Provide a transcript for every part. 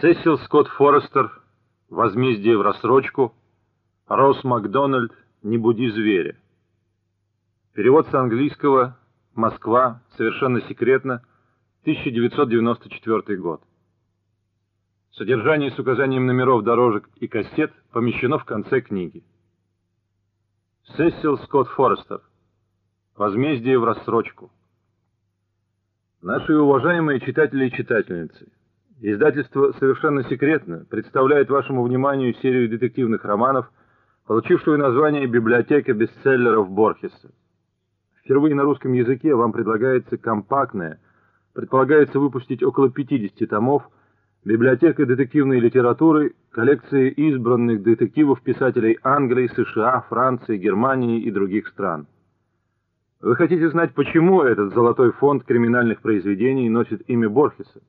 Сесил Скотт Форестер «Возмездие в рассрочку», Росс Макдональд «Не буди зверя». Перевод с английского «Москва. Совершенно секретно. 1994 год». Содержание с указанием номеров дорожек и кассет помещено в конце книги. Сесил Скотт Форестер «Возмездие в рассрочку». Наши уважаемые читатели и читательницы – Издательство «Совершенно секретно» представляет вашему вниманию серию детективных романов, получившую название «Библиотека бестселлеров Борхеса». Впервые на русском языке вам предлагается компактная, предполагается выпустить около 50 томов, библиотека детективной литературы, коллекции избранных детективов писателей Англии, США, Франции, Германии и других стран. Вы хотите знать, почему этот золотой фонд криминальных произведений носит имя Борхеса?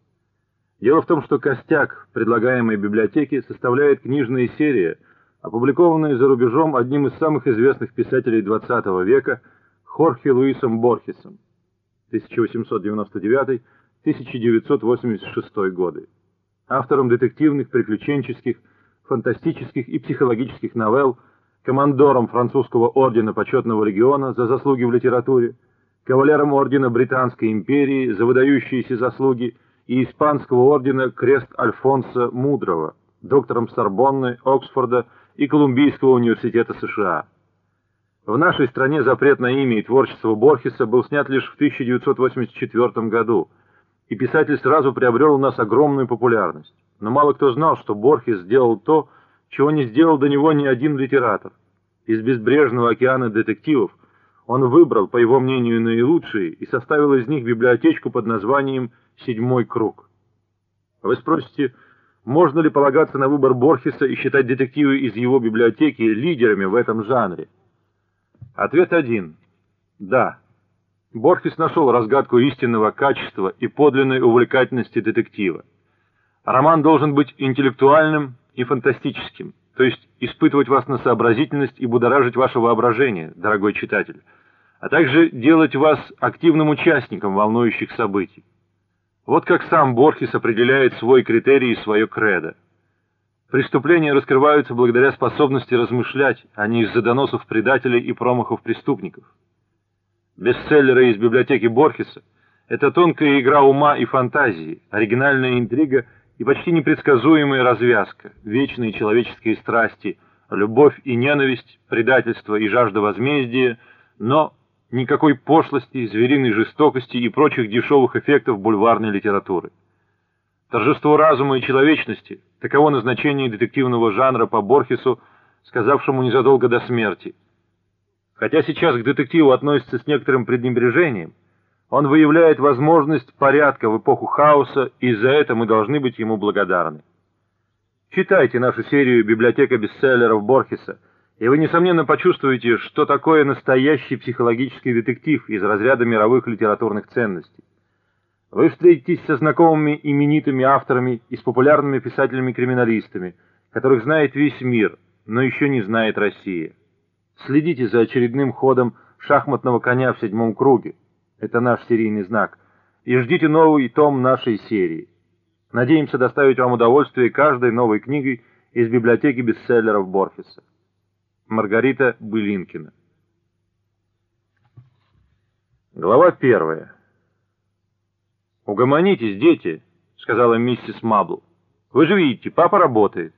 Дело в том, что костяк предлагаемой библиотеки составляет книжная серия, опубликованная за рубежом одним из самых известных писателей XX века Хорхе Луисом Борхесом 1899-1986 годы, автором детективных, приключенческих, фантастических и психологических новелл, командором французского ордена почетного легиона за заслуги в литературе, кавалером ордена Британской империи за выдающиеся заслуги и испанского ордена Крест Альфонса Мудрого, доктором Сорбонны, Оксфорда и Колумбийского университета США. В нашей стране запрет на имя и творчество Борхеса был снят лишь в 1984 году, и писатель сразу приобрел у нас огромную популярность. Но мало кто знал, что Борхес сделал то, чего не сделал до него ни один литератор. Из безбрежного океана детективов он выбрал, по его мнению, наилучшие и составил из них библиотечку под названием «Связь» седьмой круг. Вы спросите, можно ли полагаться на выбор Борхеса и считать детективы из его библиотеки лидерами в этом жанре? Ответ один. Да. Борхес нашел разгадку истинного качества и подлинной увлекательности детектива. Роман должен быть интеллектуальным и фантастическим, то есть испытывать вас на сообразительность и будоражить ваше воображение, дорогой читатель, а также делать вас активным участником волнующих событий. Вот как сам Борхес определяет свой критерий и свое кредо. Преступления раскрываются благодаря способности размышлять, а не из-за доносов предателей и промахов преступников. Бестселлеры из библиотеки Борхеса — это тонкая игра ума и фантазии, оригинальная интрига и почти непредсказуемая развязка, вечные человеческие страсти, любовь и ненависть, предательство и жажда возмездия, но никакой пошлости, звериной жестокости и прочих дешевых эффектов бульварной литературы. Торжество разума и человечности – таково назначение детективного жанра по Борхесу, сказавшему незадолго до смерти. Хотя сейчас к детективу относятся с некоторым пренебрежением, он выявляет возможность порядка в эпоху хаоса, и за это мы должны быть ему благодарны. Читайте нашу серию «Библиотека бестселлеров Борхеса», и вы, несомненно, почувствуете, что такое настоящий психологический детектив из разряда мировых литературных ценностей. Вы встретитесь со знакомыми именитыми авторами и с популярными писателями-криминалистами, которых знает весь мир, но еще не знает Россия. Следите за очередным ходом шахматного коня в седьмом круге. Это наш серийный знак. И ждите новый том нашей серии. Надеемся доставить вам удовольствие каждой новой книгой из библиотеки бестселлеров Борхеса. Маргарита Былинкина. Глава первая. «Угомонитесь, дети», — сказала миссис Мабл. «Вы же видите, папа работает».